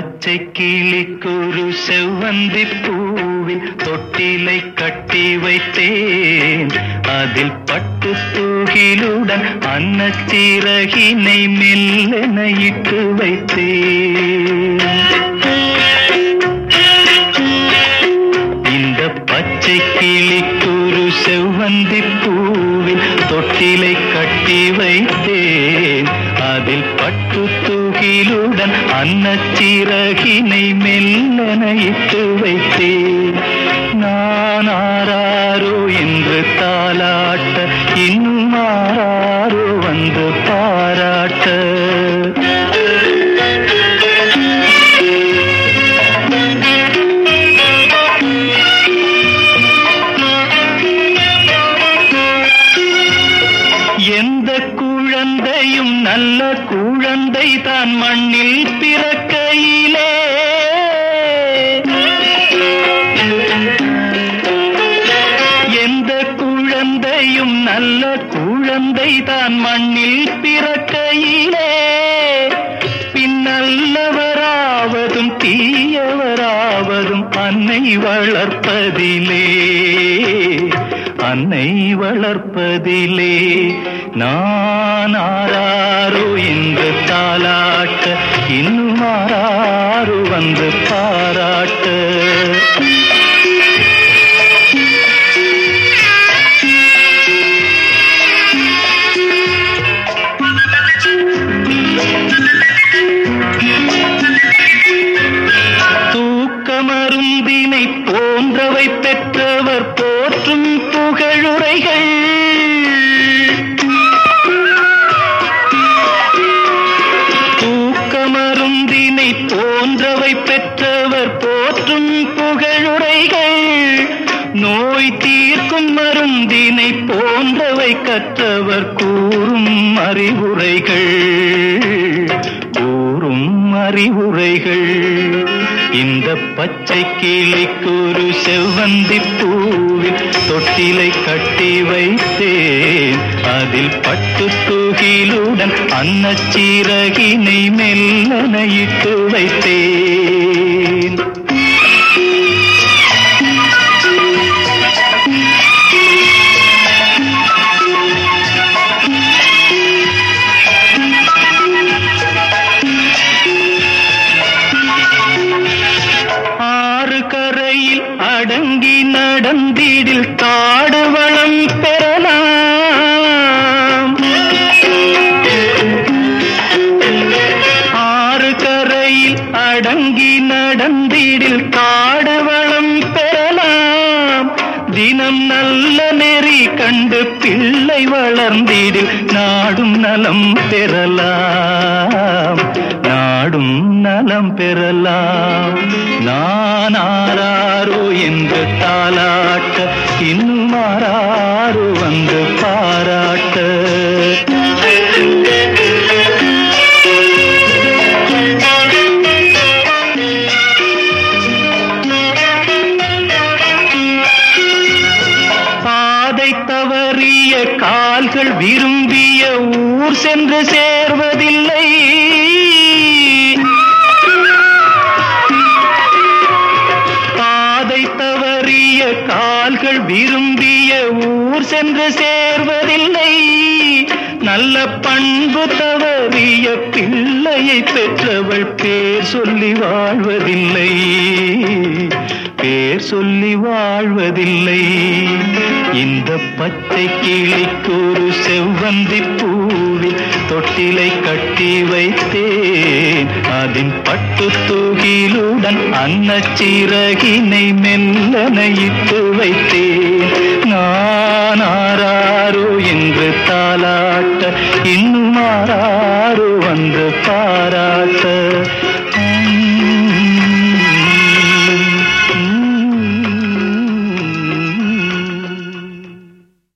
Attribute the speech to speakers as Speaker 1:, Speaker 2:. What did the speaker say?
Speaker 1: பச்சை கிளிக்குரு செவ்வந்தி பூவில் தொட்டிலை கட்டி வைத்தேன். அதில் பட்டு தூகிலுடன் அன்னச்சிறகினை மெல்லென இட்டு வைத்தேன். இந்த பச்சை கிளிக்குரு செவ்வந்தி பூவில் தொட்டிலை கட்டி வைத்தேன். அதில் பட்டு அன்புடன் அன்னச்சிறகினை மெல்லென வைத்தேன். நான் ஆராரோ என்று தாலாட்ட இன்னும் நல்ல குழந்தை தான் மண்ணில் பிறக்கையிலே. எந்த குழந்தையும் நல்ல குழந்தை தான் மண்ணில் பிறக்கையிலே. பின்னல்லவராவதும் தீயவராவதும் அன்னை வளர்ப்பதிலே. தன்னை வளர்ப்பதிலே நான் ஆராரோ என்ற புகழுரைகள் தூக்கமருந்தினை போன்றவை பெற்றவர் போற்றும் புகழுரைகள். நோய் தீர்க்கும் மருந்தினை போன்றவை கற்றவர் கூறும் அறிவுரைகள். கூறும் அறிவுரைகள். இந்த பச்சை கிளிக்கு ஒரு செவ்வந்தி பூவில் தொட்டிலை கட்டி வைத்தேன். அதில் பட்டு தூகிலுடன் அன்னச்சீரகினை மெல்லனையிட்டு வைத்தேன். காடு வளம் பெறலாம். ஆறு கரையில் அடங்கி நடந்திடில் காடு வளம் பெறலாம். தினம் நல்ல நெறி கண்டு பிள்ளை வளர்ந்திடில் நாடும் நலம் பெறலாம். நாடும் நலம் பெறலாம். நான் என்று தாளாட்ட இன்னும் ஆராரோ வந்து பாராட்ட. பாதை தவறிய கால்கள் விரும்பிய ஊர் சென்று சேர்வதில்லை. ஊர் சென்று சேர்வதில்லை. நல்ல பண்பு தவறிய பிள்ளையை பெற்றவள் பேர் சொல்லி வாழ்வதில்லை. பேர் சொல்லி வாழ்வதில்லை. இந்த பச்சை கிளிக்கு ஒரு செவ்வந்தி பூவில் தொட்டிலை கட்டி வைத்தேன். அதன் பட்டு தூகிலுடன் அன்னச்சிறகினை மெல்லன இட்டு வைத்தேன். நான் ஆராரோ என்று தாளாட்ட இன்னும் ஆராரோ வந்து பாராட்ட.